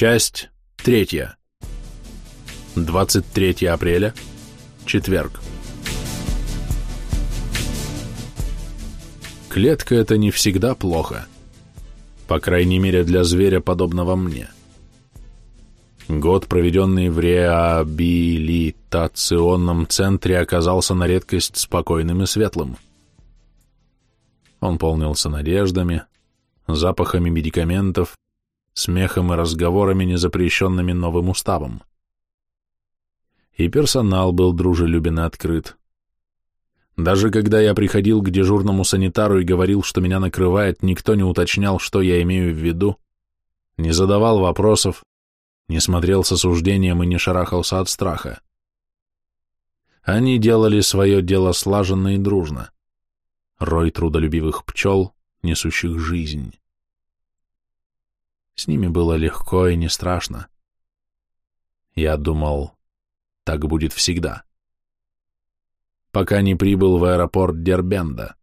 Часть третья. 23 апреля, четверг. Клетка — это не всегда плохо. По крайней мере, для зверя, подобного мне. Год, проведенный в реабилитационном центре, оказался на редкость спокойным и светлым. Он полнился надеждами, запахами медикаментов, смехом и разговорами, незапрещенными новым уставом. И персонал был дружелюбен и открыт. Даже когда я приходил к дежурному санитару и говорил, что меня накрывает, никто не уточнял, что я имею в виду, не задавал вопросов, не смотрел с осуждением и не шарахался от страха. Они делали свое дело слаженно и дружно. Рой трудолюбивых пчел, несущих жизнь. С ними было легко и не страшно. Я думал, так будет всегда. Пока не прибыл в аэропорт Дербенда.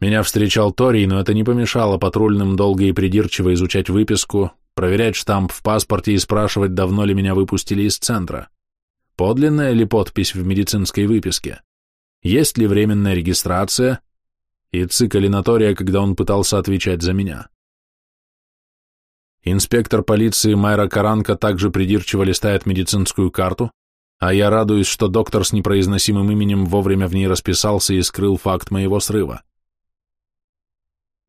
Меня встречал Тори, но это не помешало патрульным долго и придирчиво изучать выписку, проверять штамп в паспорте и спрашивать, давно ли меня выпустили из центра. Подлинная ли подпись в медицинской выписке? Есть ли временная регистрация? И цикалинатория, когда он пытался отвечать за меня. Инспектор полиции Майра Каранка также придирчиво листает медицинскую карту, а я радуюсь, что доктор с непроизносимым именем вовремя в ней расписался и скрыл факт моего срыва.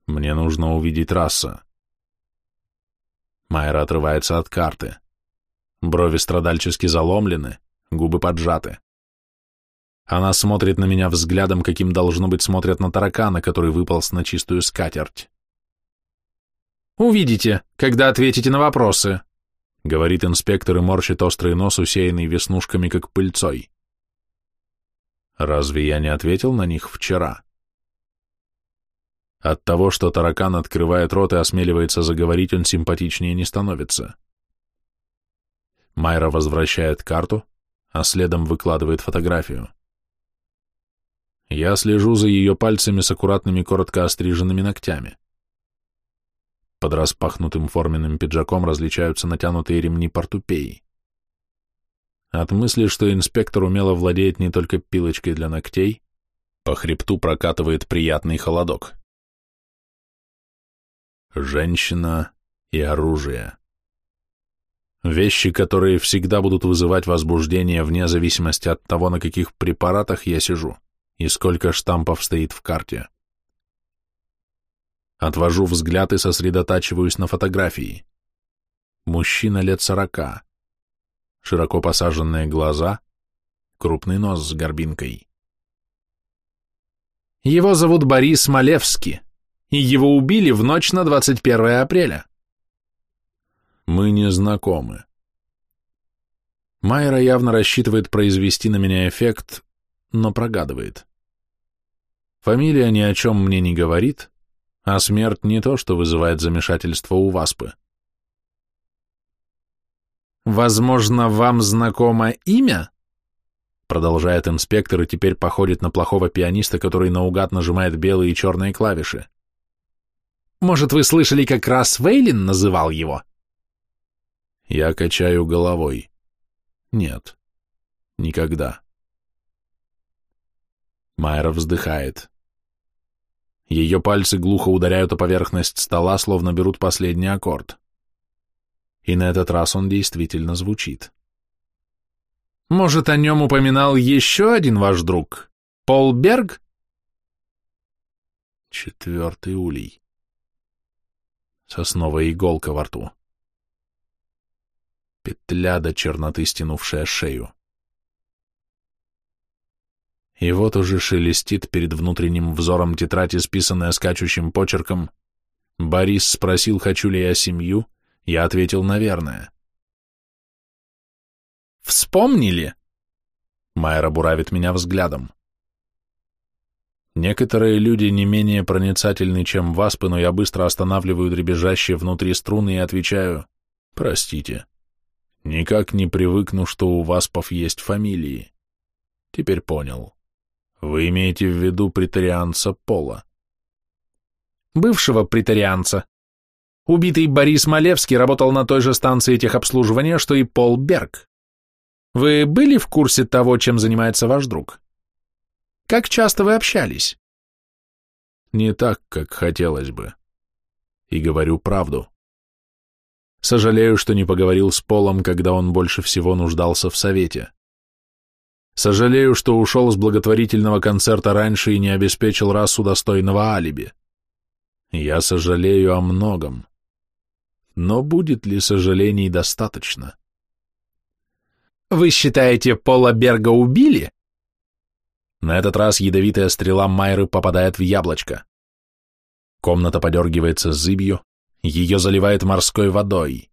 Мне нужно увидеть раса. Майра отрывается от карты. Брови страдальчески заломлены, губы поджаты. Она смотрит на меня взглядом, каким должно быть смотрят на таракана, который выполз на чистую скатерть. «Увидите, когда ответите на вопросы», — говорит инспектор и морщит острый нос, усеянный веснушками, как пыльцой. «Разве я не ответил на них вчера?» От того, что таракан открывает рот и осмеливается заговорить, он симпатичнее не становится. Майра возвращает карту, а следом выкладывает фотографию. Я слежу за ее пальцами с аккуратными коротко остриженными ногтями. Под распахнутым форменным пиджаком различаются натянутые ремни портупеи. От мысли, что инспектор умело владеет не только пилочкой для ногтей, по хребту прокатывает приятный холодок. Женщина и оружие. Вещи, которые всегда будут вызывать возбуждение вне зависимости от того, на каких препаратах я сижу и сколько штампов стоит в карте. Отвожу взгляд и сосредотачиваюсь на фотографии. Мужчина лет сорока. Широко посаженные глаза, крупный нос с горбинкой. Его зовут Борис Малевский, и его убили в ночь на 21 апреля. Мы не знакомы. Майра явно рассчитывает произвести на меня эффект, но прогадывает. Фамилия ни о чем мне не говорит, а смерть не то, что вызывает замешательство у Васпы. «Возможно, вам знакомо имя?» Продолжает инспектор и теперь походит на плохого пианиста, который наугад нажимает белые и черные клавиши. «Может, вы слышали, как раз Вейлин называл его?» Я качаю головой. «Нет, никогда». Майра вздыхает. Ее пальцы глухо ударяют о поверхность стола, словно берут последний аккорд. И на этот раз он действительно звучит. «Может, о нем упоминал еще один ваш друг? Пол Берг?» Четвертый улей. Сосновая иголка во рту. Петля до черноты, стянувшая шею. И вот уже шелестит перед внутренним взором тетрадь, исписанная скачущим почерком. Борис спросил, хочу ли я семью, я ответил, наверное. «Вспомнили?» Майра буравит меня взглядом. Некоторые люди не менее проницательны, чем васпы, но я быстро останавливаю дребезжащие внутри струны и отвечаю «Простите, никак не привыкну, что у васпов есть фамилии. Теперь понял». Вы имеете в виду претарианца Пола? Бывшего претарианца. Убитый Борис Малевский работал на той же станции техобслуживания, что и Пол Берг. Вы были в курсе того, чем занимается ваш друг? Как часто вы общались? Не так, как хотелось бы. И говорю правду. Сожалею, что не поговорил с Полом, когда он больше всего нуждался в совете. Сожалею, что ушел с благотворительного концерта раньше и не обеспечил расу достойного алиби. Я сожалею о многом. Но будет ли сожалений достаточно? Вы считаете, Пола Берга убили? На этот раз ядовитая стрела Майры попадает в яблочко. Комната подергивается зыбью, ее заливает морской водой.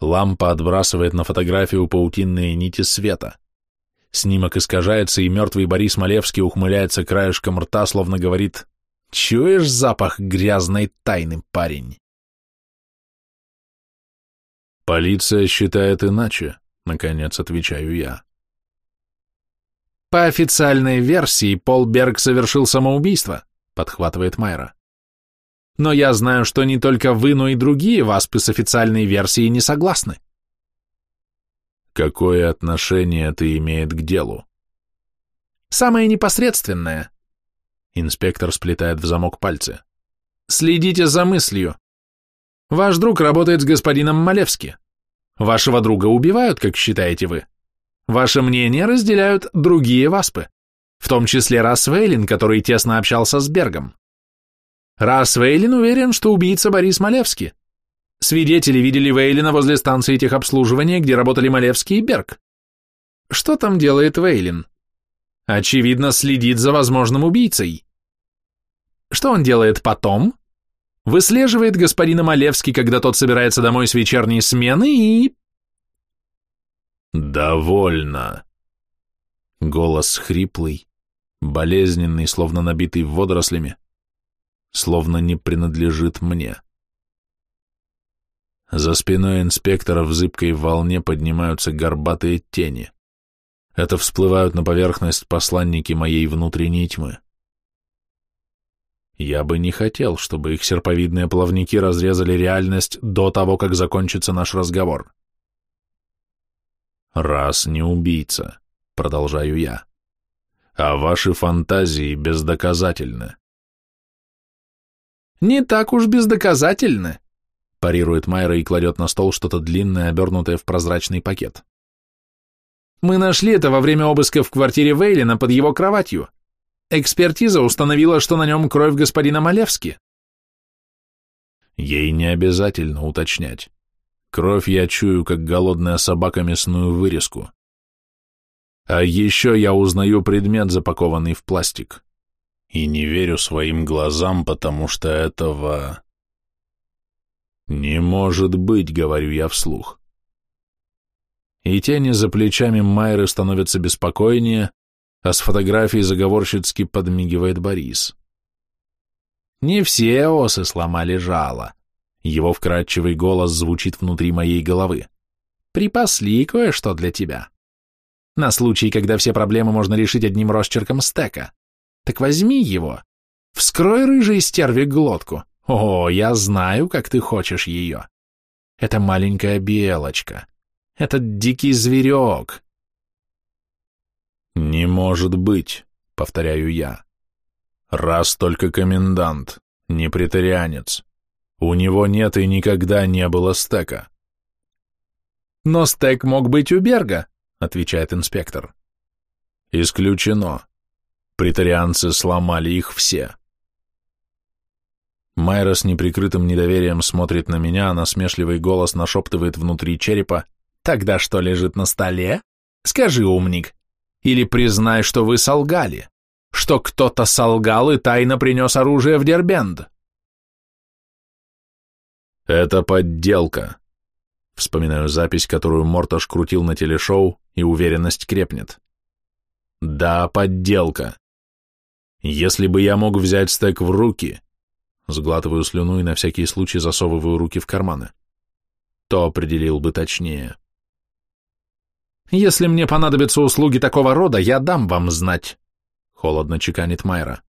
Лампа отбрасывает на фотографию паутинные нити света. Снимок искажается, и мертвый Борис Малевский ухмыляется краешком рта, словно говорит «Чуешь запах грязной тайны, парень?» Полиция считает иначе, наконец отвечаю я. По официальной версии, Пол Берг совершил самоубийство, подхватывает Майра. Но я знаю, что не только вы, но и другие васпы с официальной версией не согласны. Какое отношение это имеет к делу? Самое непосредственное. Инспектор сплетает в замок пальцы. Следите за мыслью. Ваш друг работает с господином Малевски. Вашего друга убивают, как считаете вы. Ваше мнение разделяют другие васпы, в том числе Расс Вейлин, который тесно общался с Бергом. Расс Вейлин уверен, что убийца Борис Малевский. Свидетели видели Вейлина возле станции техобслуживания, где работали Малевский и Берг. Что там делает Вейлин? Очевидно, следит за возможным убийцей. Что он делает потом? выслеживает господина Малевский, когда тот собирается домой с вечерней смены и... «Довольно!» Голос хриплый, болезненный, словно набитый водорослями, словно не принадлежит мне. За спиной инспектора в зыбкой волне поднимаются горбатые тени. Это всплывают на поверхность посланники моей внутренней тьмы. Я бы не хотел, чтобы их серповидные плавники разрезали реальность до того, как закончится наш разговор. Раз не убийца, продолжаю я, а ваши фантазии бездоказательны. Не так уж бездоказательны, парирует Майра и кладет на стол что-то длинное, обернутое в прозрачный пакет. Мы нашли это во время обыска в квартире Вейлина под его кроватью. Экспертиза установила, что на нем кровь господина Малевски. Ей не обязательно уточнять. Кровь я чую, как голодная собака мясную вырезку. А еще я узнаю предмет, запакованный в пластик. И не верю своим глазам, потому что этого... Не может быть, говорю я вслух. И тени за плечами Майры становятся беспокойнее, а с фотографией заговорщицки подмигивает Борис. Не все осы сломали жало. Его вкрадчивый голос звучит внутри моей головы. Припасли кое-что для тебя. На случай, когда все проблемы можно решить одним росчерком стека. Так возьми его. Вскрой рыжей стерви глотку. О, я знаю, как ты хочешь ее. Это маленькая белочка. Этот дикий зверек. «Не может быть», — повторяю я. «Раз только комендант, не претарианец. У него нет и никогда не было стека». «Но стек мог быть у Берга», — отвечает инспектор. «Исключено. Претарианцы сломали их все». Майра с неприкрытым недоверием смотрит на меня, а насмешливый голос нашептывает внутри черепа. «Тогда что лежит на столе? Скажи, умник, или признай, что вы солгали, что кто-то солгал и тайно принес оружие в Дербенд. Это подделка. Вспоминаю запись, которую Морташ крутил на телешоу, и уверенность крепнет. Да, подделка. Если бы я мог взять стек в руки, сглатываю слюну и на всякий случай засовываю руки в карманы, то определил бы точнее. Если мне понадобятся услуги такого рода, я дам вам знать, холодно чеканит Майра.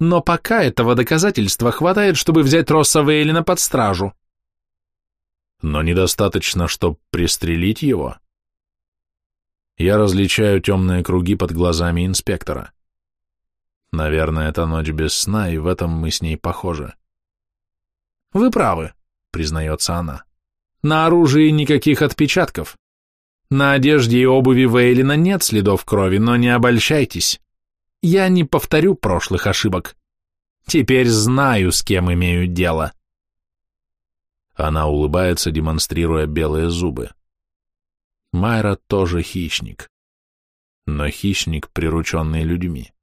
Но пока этого доказательства хватает, чтобы взять Росса Вейлина под стражу. Но недостаточно, чтобы пристрелить его. Я различаю темные круги под глазами инспектора. Наверное, это ночь без сна, и в этом мы с ней похожи. Вы правы, признается она. На оружии никаких отпечатков. На одежде и обуви Вейлина нет следов крови, но не обольщайтесь. Я не повторю прошлых ошибок. Теперь знаю, с кем имею дело. Она улыбается, демонстрируя белые зубы. Майра тоже хищник. Но хищник, прирученный людьми.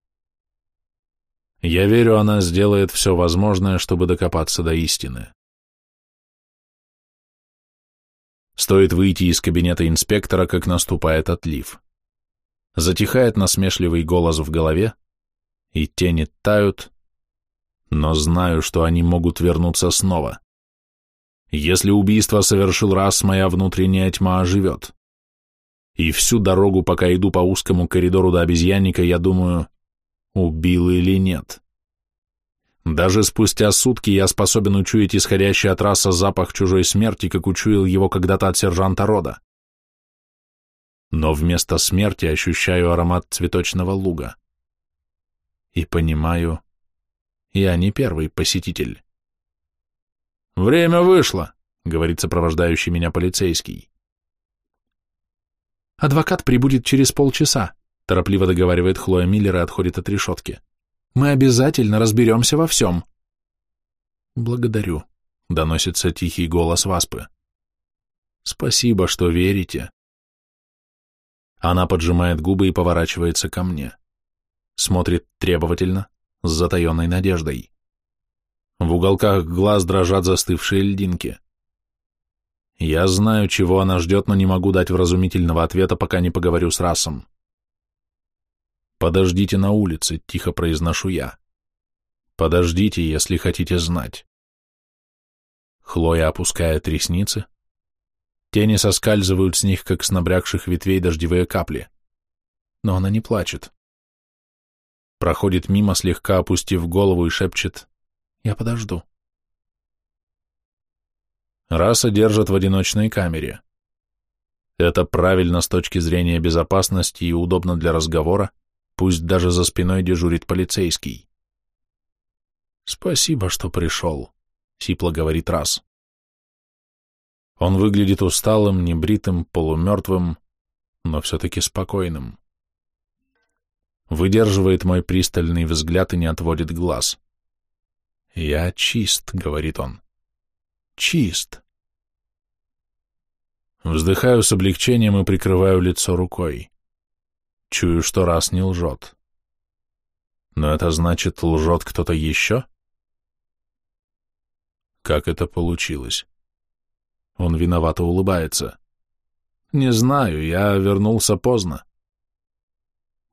Я верю, она сделает все возможное, чтобы докопаться до истины. Стоит выйти из кабинета инспектора, как наступает отлив. Затихает насмешливый голос в голове, и тени тают, но знаю, что они могут вернуться снова. Если убийство совершил раз, моя внутренняя тьма оживет и всю дорогу, пока иду по узкому коридору до обезьянника, я думаю, убил или нет. Даже спустя сутки я способен учуять исходящий от раса запах чужой смерти, как учуял его когда-то от сержанта Рода. Но вместо смерти ощущаю аромат цветочного луга. И понимаю, я не первый посетитель. «Время вышло», — говорит сопровождающий меня полицейский. «Адвокат прибудет через полчаса», — торопливо договаривает Хлоя Миллер и отходит от решетки. «Мы обязательно разберемся во всем». «Благодарю», — доносится тихий голос Васпы. «Спасибо, что верите». Она поджимает губы и поворачивается ко мне. Смотрит требовательно, с затаенной надеждой. В уголках глаз дрожат застывшие льдинки. Я знаю, чего она ждет, но не могу дать вразумительного ответа, пока не поговорю с расом. «Подождите на улице», — тихо произношу я. «Подождите, если хотите знать». Хлоя опускает ресницы. Тени соскальзывают с них, как с набрякших ветвей дождевые капли. Но она не плачет. Проходит мимо, слегка опустив голову и шепчет «Я подожду». Раса держат в одиночной камере. Это правильно с точки зрения безопасности и удобно для разговора, пусть даже за спиной дежурит полицейский. «Спасибо, что пришел», — сипло говорит Рас. Он выглядит усталым, небритым, полумертвым, но все-таки спокойным. Выдерживает мой пристальный взгляд и не отводит глаз. «Я чист», — говорит он чист. Вздыхаю с облегчением и прикрываю лицо рукой. Чую, что раз не лжет. Но это значит, лжет кто-то еще? Как это получилось? Он виновато улыбается. Не знаю, я вернулся поздно.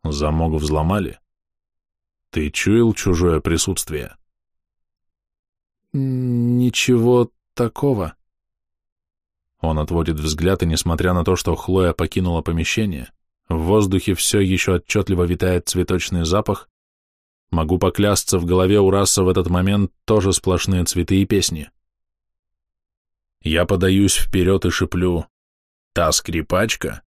Замок взломали? Ты чуял чужое присутствие? Ничего такого?» Он отводит взгляд, и несмотря на то, что Хлоя покинула помещение, в воздухе все еще отчетливо витает цветочный запах, могу поклясться, в голове у раса в этот момент тоже сплошные цветы и песни. Я подаюсь вперед и шиплю «Та скрипачка?»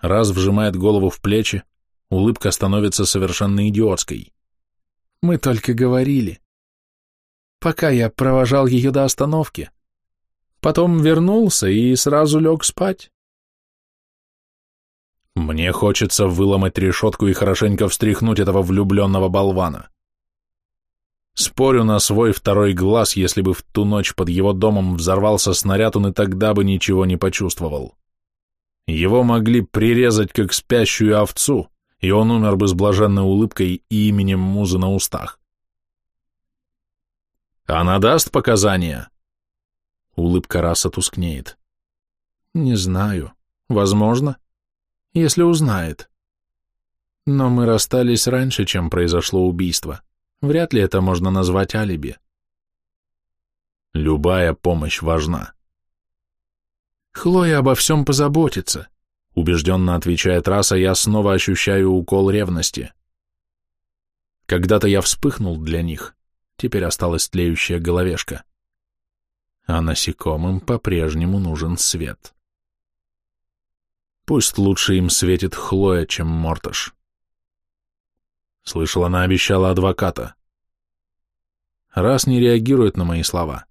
Раз вжимает голову в плечи, улыбка становится совершенно идиотской. «Мы только говорили пока я провожал ее до остановки. Потом вернулся и сразу лег спать. Мне хочется выломать решетку и хорошенько встряхнуть этого влюбленного болвана. Спорю на свой второй глаз, если бы в ту ночь под его домом взорвался снаряд, он и тогда бы ничего не почувствовал. Его могли прирезать, как спящую овцу, и он умер бы с блаженной улыбкой и именем музы на устах. Она даст показания?» Улыбка раса тускнеет. «Не знаю. Возможно. Если узнает. Но мы расстались раньше, чем произошло убийство. Вряд ли это можно назвать алиби». «Любая помощь важна». «Хлоя обо всем позаботится», — убежденно отвечает раса, я снова ощущаю укол ревности. Когда-то я вспыхнул для них, теперь осталась тлеющая головешка. А насекомым по-прежнему нужен свет. Пусть лучше им светит Хлоя, чем Морташ. Слышал, она обещала адвоката. Раз не реагирует на мои слова.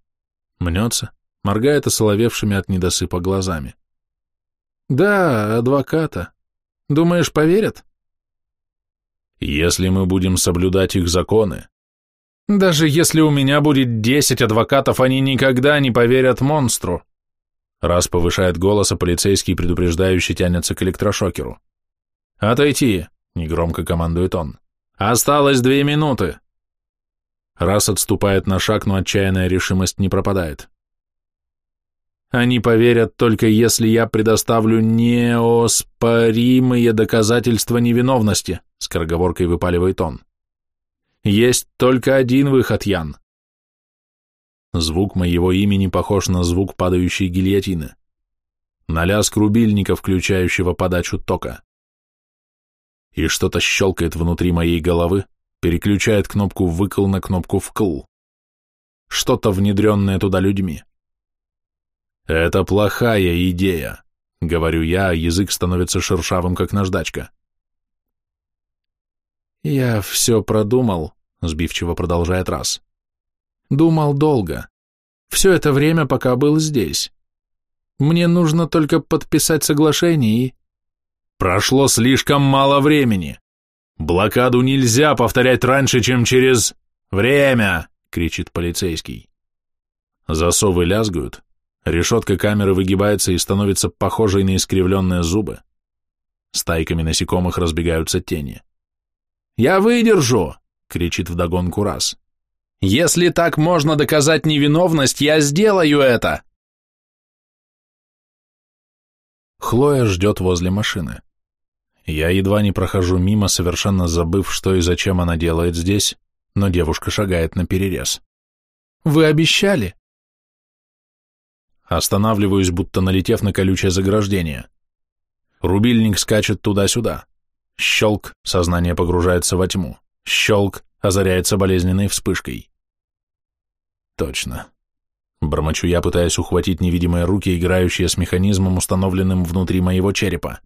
Мнется, моргает осоловевшими от недосыпа глазами. Да, адвоката. Думаешь, поверят? Если мы будем соблюдать их законы. Даже если у меня будет десять адвокатов, они никогда не поверят монстру. Раз повышает голос, а полицейский предупреждающий тянется к электрошокеру. «Отойти!» — негромко командует он. «Осталось две минуты!» Раз отступает на шаг, но отчаянная решимость не пропадает. Они поверят только если я предоставлю неоспоримые доказательства невиновности, скороговоркой выпаливает он. Есть только один выход, Ян. Звук моего имени похож на звук падающей гильотины. На лязг рубильника, включающего подачу тока. И что-то щелкает внутри моей головы, переключает кнопку «выкл» на кнопку «вкл». Что-то внедренное туда людьми. «Это плохая идея», — говорю я, а язык становится шершавым, как наждачка. «Я все продумал», — сбивчиво продолжает раз. «Думал долго. Все это время, пока был здесь. Мне нужно только подписать соглашение и...» «Прошло слишком мало времени. Блокаду нельзя повторять раньше, чем через... время!» — кричит полицейский. Засовы лязгают, Решетка камеры выгибается и становится похожей на искривленные зубы. Стайками насекомых разбегаются тени. «Я выдержу!» — кричит вдогонку раз. «Если так можно доказать невиновность, я сделаю это!» Хлоя ждет возле машины. Я едва не прохожу мимо, совершенно забыв, что и зачем она делает здесь, но девушка шагает на перерез. «Вы обещали!» Останавливаюсь, будто налетев на колючее заграждение. Рубильник скачет туда-сюда. Щелк, сознание погружается во тьму. Щелк, озаряется болезненной вспышкой. Точно. Бормочу я, пытаясь ухватить невидимые руки, играющие с механизмом, установленным внутри моего черепа.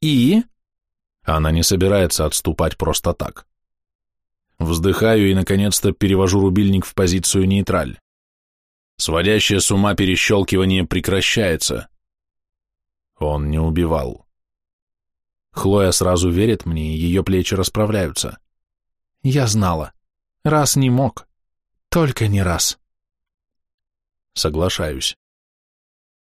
И? Она не собирается отступать просто так. Вздыхаю и, наконец-то, перевожу рубильник в позицию нейтраль. Сводящее с ума перещелкивание прекращается. Он не убивал. Хлоя сразу верит мне, и ее плечи расправляются. Я знала. Раз не мог. Только не раз. Соглашаюсь.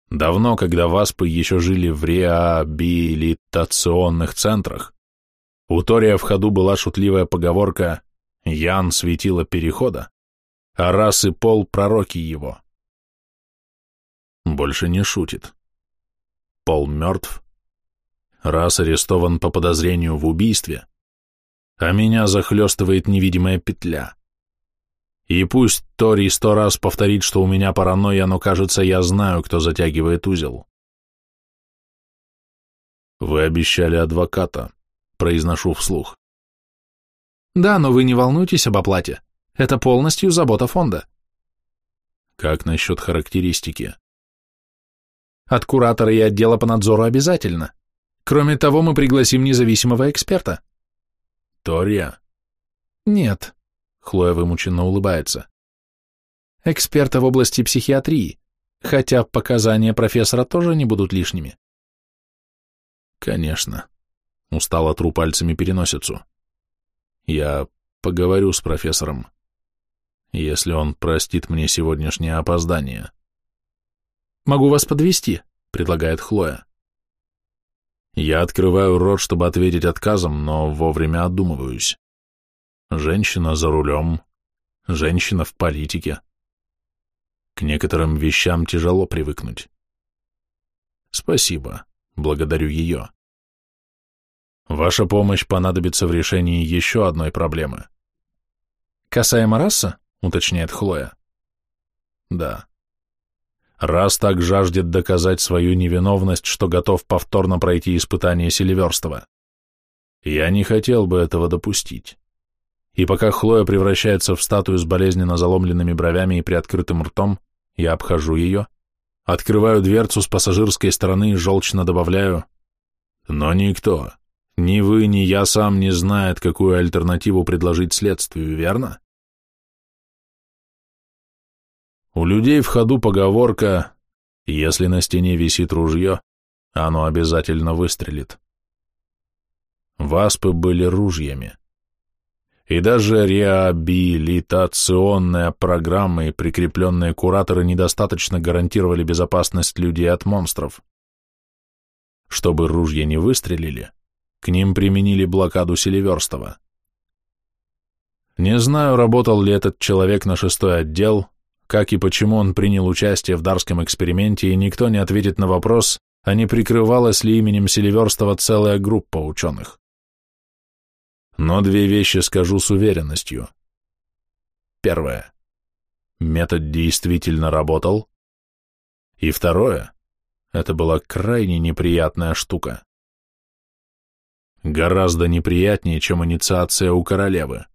Давно, когда васпы еще жили в реабилитационных центрах, у Тория в ходу была шутливая поговорка «Ян светила перехода», а раз и пол пророки его. Больше не шутит. Пол мертв, раз арестован по подозрению в убийстве, а меня захлестывает невидимая петля. И пусть Тори сто раз повторит, что у меня паранойя, но, кажется, я знаю, кто затягивает узел. Вы обещали адвоката, произношу вслух. Да, но вы не волнуйтесь об оплате. Это полностью забота фонда. Как насчет характеристики? От куратора и отдела по надзору обязательно. Кроме того, мы пригласим независимого эксперта. Тория? Нет. Хлоя вымученно улыбается. Эксперта в области психиатрии, хотя показания профессора тоже не будут лишними. Конечно. Устало тру пальцами переносицу. Я поговорю с профессором если он простит мне сегодняшнее опоздание. «Могу вас подвести, предлагает Хлоя. Я открываю рот, чтобы ответить отказом, но вовремя одумываюсь. Женщина за рулем, женщина в политике. К некоторым вещам тяжело привыкнуть. Спасибо, благодарю ее. Ваша помощь понадобится в решении еще одной проблемы. Касаемо раса? — уточняет Хлоя. «Да. Раз так жаждет доказать свою невиновность, что готов повторно пройти испытание Селиверстова. Я не хотел бы этого допустить. И пока Хлоя превращается в статую с болезненно заломленными бровями и приоткрытым ртом, я обхожу ее, открываю дверцу с пассажирской стороны и желчно добавляю «Но никто, ни вы, ни я сам не знает, какую альтернативу предложить следствию, верно?» У людей в ходу поговорка «Если на стене висит ружье, оно обязательно выстрелит». Васпы были ружьями и даже реабилитационная программа и прикрепленные кураторы недостаточно гарантировали безопасность людей от монстров. Чтобы ружья не выстрелили, к ним применили блокаду Селиверстова. Не знаю, работал ли этот человек на шестой отдел, как и почему он принял участие в дарском эксперименте, и никто не ответит на вопрос, а не прикрывалась ли именем Селиверстова целая группа ученых. Но две вещи скажу с уверенностью. Первое. Метод действительно работал. И второе. Это была крайне неприятная штука. Гораздо неприятнее, чем инициация у королевы.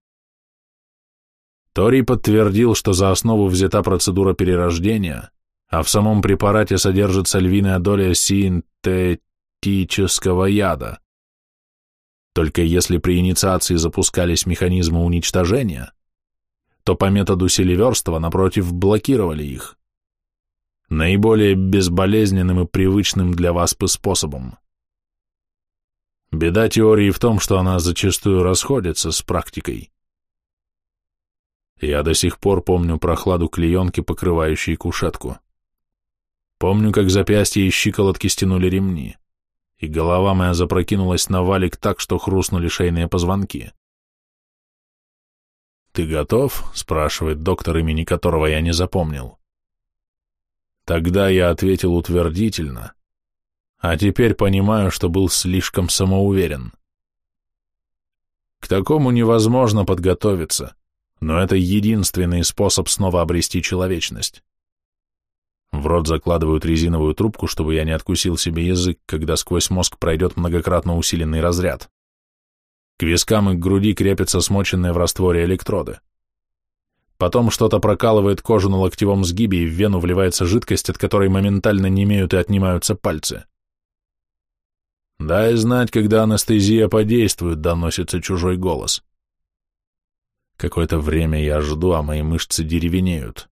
Тори подтвердил, что за основу взята процедура перерождения, а в самом препарате содержится львиная доля синтетического яда. Только если при инициации запускались механизмы уничтожения, то по методу селиверства, напротив, блокировали их. Наиболее безболезненным и привычным для васпы способом. Беда теории в том, что она зачастую расходится с практикой. Я до сих пор помню прохладу клеенки, покрывающей кушетку. Помню, как запястья и щиколотки стянули ремни и голова моя запрокинулась на валик так, что хрустнули шейные позвонки. «Ты готов?» — спрашивает доктор, имени которого я не запомнил. Тогда я ответил утвердительно, а теперь понимаю, что был слишком самоуверен. К такому невозможно подготовиться, но это единственный способ снова обрести человечность. В рот закладывают резиновую трубку, чтобы я не откусил себе язык, когда сквозь мозг пройдет многократно усиленный разряд. К вискам и к груди крепятся смоченные в растворе электроды. Потом что-то прокалывает кожу на локтевом сгибе, и в вену вливается жидкость, от которой моментально немеют и отнимаются пальцы. «Дай знать, когда анестезия подействует», — доносится чужой голос. Какое-то время я жду, а мои мышцы деревенеют.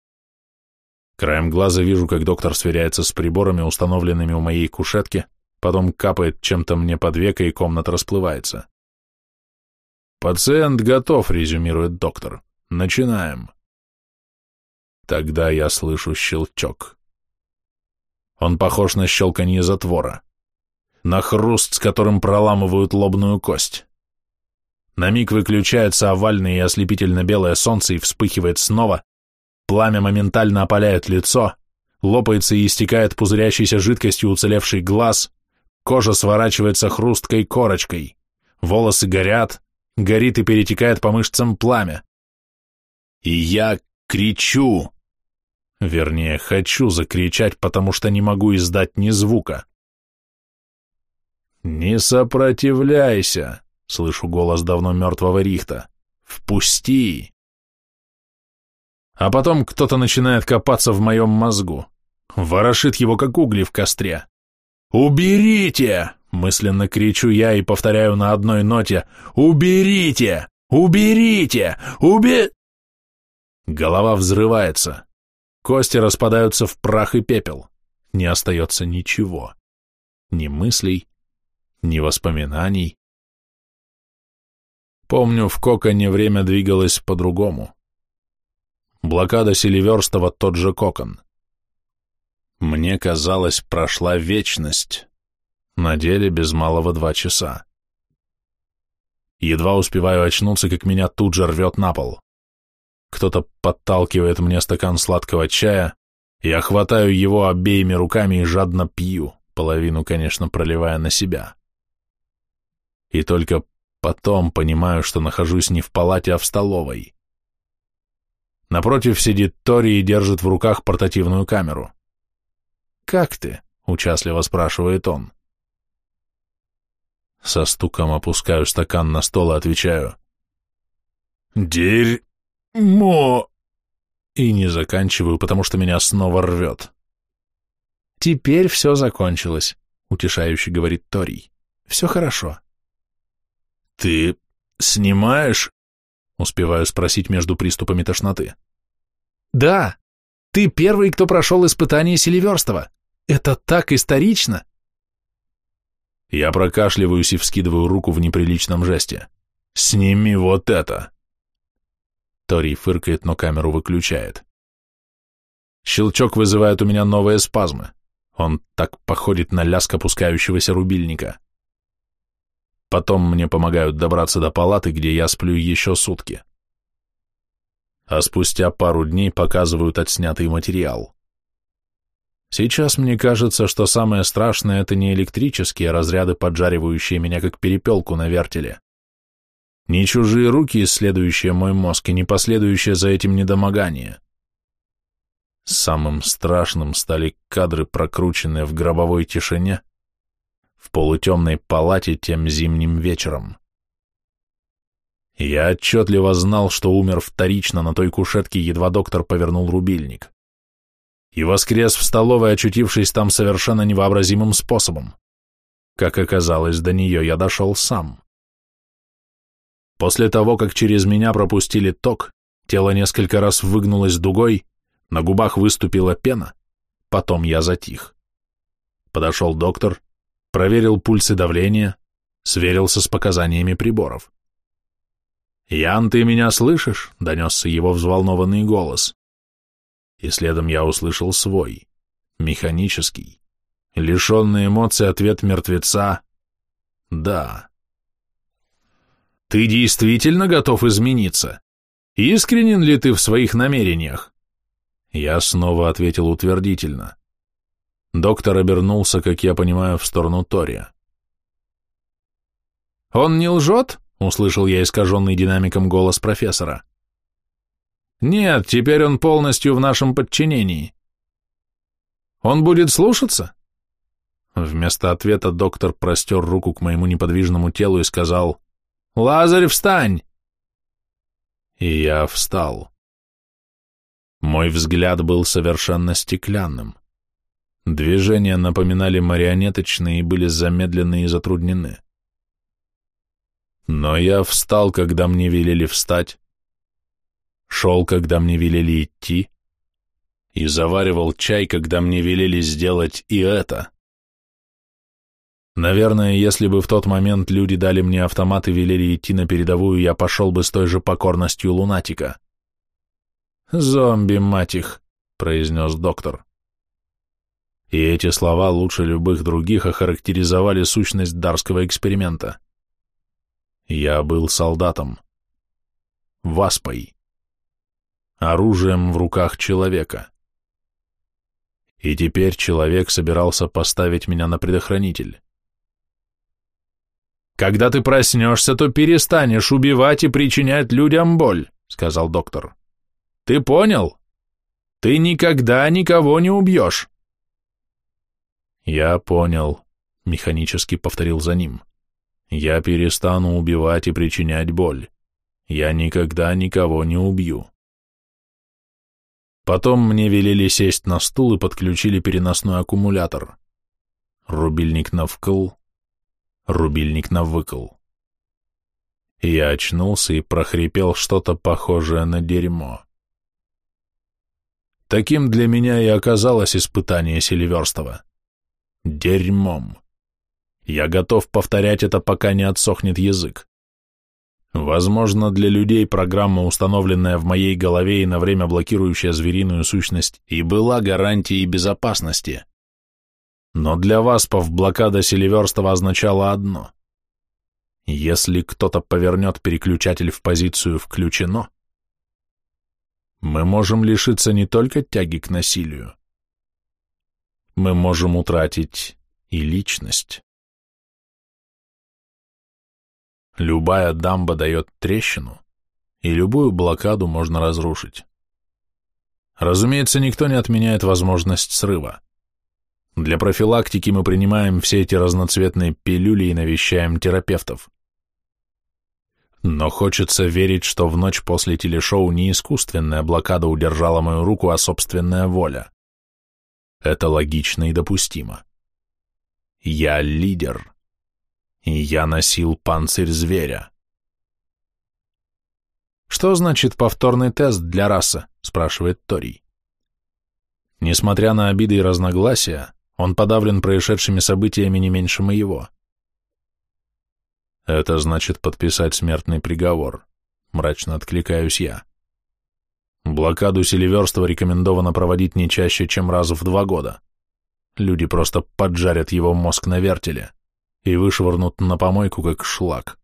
Краем глаза вижу, как доктор сверяется с приборами, установленными у моей кушетки, потом капает чем-то мне под веко, и комната расплывается. «Пациент готов», — резюмирует доктор. «Начинаем». Тогда я слышу щелчок. Он похож на щелканье затвора, на хруст, с которым проламывают лобную кость. На миг выключается овальное и ослепительно-белое солнце и вспыхивает снова, Пламя моментально опаляет лицо, лопается и истекает пузырящейся жидкостью уцелевший глаз, кожа сворачивается хрусткой корочкой, волосы горят, горит и перетекает по мышцам пламя. И я кричу. Вернее, хочу закричать, потому что не могу издать ни звука. «Не сопротивляйся!» — слышу голос давно мертвого Рихта. «Впусти!» А потом кто-то начинает копаться в моем мозгу. Ворошит его, как угли в костре. «Уберите!» — мысленно кричу я и повторяю на одной ноте. «Уберите! Уберите! Убе...» Голова взрывается. Кости распадаются в прах и пепел. Не остается ничего. Ни мыслей, ни воспоминаний. Помню, в коконе время двигалось по-другому. Блокада Селиверстова тот же кокон. Мне казалось, прошла вечность. На деле без малого два часа. Едва успеваю очнуться, как меня тут же рвет на пол. Кто-то подталкивает мне стакан сладкого чая, я хватаю его обеими руками и жадно пью, половину, конечно, проливая на себя. И только потом понимаю, что нахожусь не в палате, а в столовой. Напротив сидит Тори и держит в руках портативную камеру. «Как ты?» — участливо спрашивает он. Со стуком опускаю стакан на стол и отвечаю. Дерьмо! И не заканчиваю, потому что меня снова рвет. Теперь все закончилось, утешающе говорит Торий. Все хорошо. Ты снимаешь? Успеваю спросить между приступами тошноты. Да, ты первый, кто прошел испытание Селиверстова. Это так исторично. Я прокашливаюсь и вскидываю руку в неприличном жесте. «Сними вот это!» Тори фыркает, но камеру выключает. Щелчок вызывает у меня новые спазмы. Он так походит на лязг опускающегося рубильника. Потом мне помогают добраться до палаты, где я сплю еще сутки. А спустя пару дней показывают отснятый материал. Сейчас мне кажется, что самое страшное — это не электрические разряды, поджаривающие меня как перепелку на вертеле. Не чужие руки, исследующие мой мозг, и не последующее за этим недомогание. Самым страшным стали кадры, прокрученные в гробовой тишине, в полутемной палате тем зимним вечером. Я отчетливо знал, что умер вторично на той кушетке, едва доктор повернул рубильник и воскрес в столовой, очутившись там совершенно невообразимым способом. Как оказалось, до нее я дошел сам. После того, как через меня пропустили ток, тело несколько раз выгнулось дугой, на губах выступила пена, потом я затих. Подошел доктор, проверил пульс и давление, сверился с показаниями приборов. «Ян, ты меня слышишь?» — донесся его взволнованный голос и следом я услышал свой, механический, лишенный эмоций ответ мертвеца «Да». «Ты действительно готов измениться? Искренен ли ты в своих намерениях?» Я снова ответил утвердительно. Доктор обернулся, как я понимаю, в сторону Тория. «Он не лжет?» — услышал я искаженный динамиком голос профессора. Нет, теперь он полностью в нашем подчинении. Он будет слушаться? Вместо ответа доктор простер руку к моему неподвижному телу и сказал «Лазарь, встань!» И я встал. Мой взгляд был совершенно стеклянным. Движения напоминали марионеточные и были замедлены и затруднены. Но я встал, когда мне велели встать, шел, когда мне велели идти, и заваривал чай, когда мне велели сделать и это. Наверное, если бы в тот момент люди дали мне автомат и велели идти на передовую, я пошел бы с той же покорностью лунатика. «Зомби, мать их!» — произнес доктор. И эти слова лучше любых других охарактеризовали сущность дарского эксперимента. Я был солдатом. Васпой оружием в руках человека. И теперь человек собирался поставить меня на предохранитель. «Когда ты проснешься, то перестанешь убивать и причинять людям боль», — сказал доктор. «Ты понял? Ты никогда никого не убьешь». «Я понял», — механически повторил за ним. «Я перестану убивать и причинять боль. Я никогда никого не убью». Потом мне велели сесть на стул и подключили переносной аккумулятор. Рубильник на вкл, рубильник на выкл. Я очнулся и прохрипел что-то похожее на дерьмо. Таким для меня и оказалось испытание Селиверстова. Дерьмом. Я готов повторять это, пока не отсохнет язык. Возможно, для людей программа, установленная в моей голове и на время блокирующая звериную сущность, и была гарантией безопасности. Но для васпов блокада Селиверстова означала одно. Если кто-то повернет переключатель в позицию «включено», мы можем лишиться не только тяги к насилию, мы можем утратить и личность. Любая дамба дает трещину, и любую блокаду можно разрушить. Разумеется, никто не отменяет возможность срыва. Для профилактики мы принимаем все эти разноцветные пилюли и навещаем терапевтов. Но хочется верить, что в ночь после телешоу не искусственная блокада удержала мою руку, а собственная воля. Это логично и допустимо. Я лидер. Я носил панцирь зверя. «Что значит повторный тест для расы?» — спрашивает Торий. Несмотря на обиды и разногласия, он подавлен происшедшими событиями не меньше моего. Это значит подписать смертный приговор, мрачно откликаюсь я. Блокаду селиверства рекомендовано проводить не чаще, чем раз в два года. Люди просто поджарят его мозг на вертеле и вышвырнут на помойку, как шлак.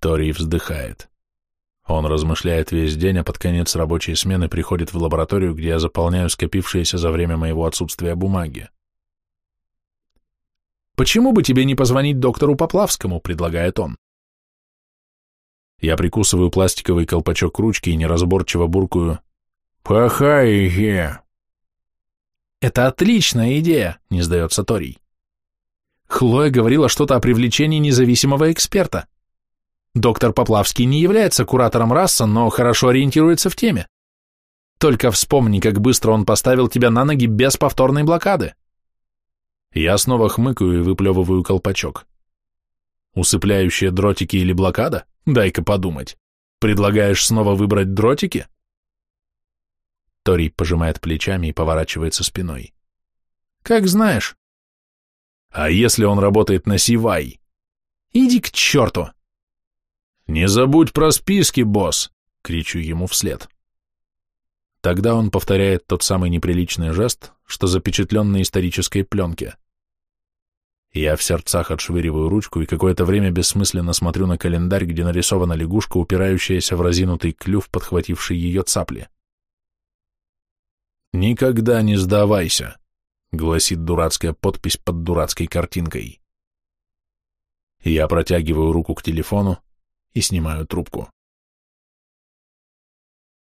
Тори вздыхает. Он размышляет весь день, а под конец рабочей смены приходит в лабораторию, где я заполняю скопившиеся за время моего отсутствия бумаги. «Почему бы тебе не позвонить доктору Поплавскому?» — предлагает он. Я прикусываю пластиковый колпачок ручки и неразборчиво буркую «Пахайхе!» «Это отличная идея!» — не сдается Торий. Хлоя говорила что-то о привлечении независимого эксперта. Доктор Поплавский не является куратором раса, но хорошо ориентируется в теме. Только вспомни, как быстро он поставил тебя на ноги без повторной блокады. Я снова хмыкаю и выплевываю колпачок. Усыпляющие дротики или блокада? Дай-ка подумать. Предлагаешь снова выбрать дротики? Тори пожимает плечами и поворачивается спиной. Как знаешь. А если он работает на Сивай? Иди к черту. Не забудь про списки, босс, кричу ему вслед. Тогда он повторяет тот самый неприличный жест, что запечатлен на исторической пленке. Я в сердцах отшвыриваю ручку и какое-то время бессмысленно смотрю на календарь, где нарисована лягушка, упирающаяся в разинутый клюв, подхвативший ее цапли. «Никогда не сдавайся», — гласит дурацкая подпись под дурацкой картинкой. Я протягиваю руку к телефону и снимаю трубку.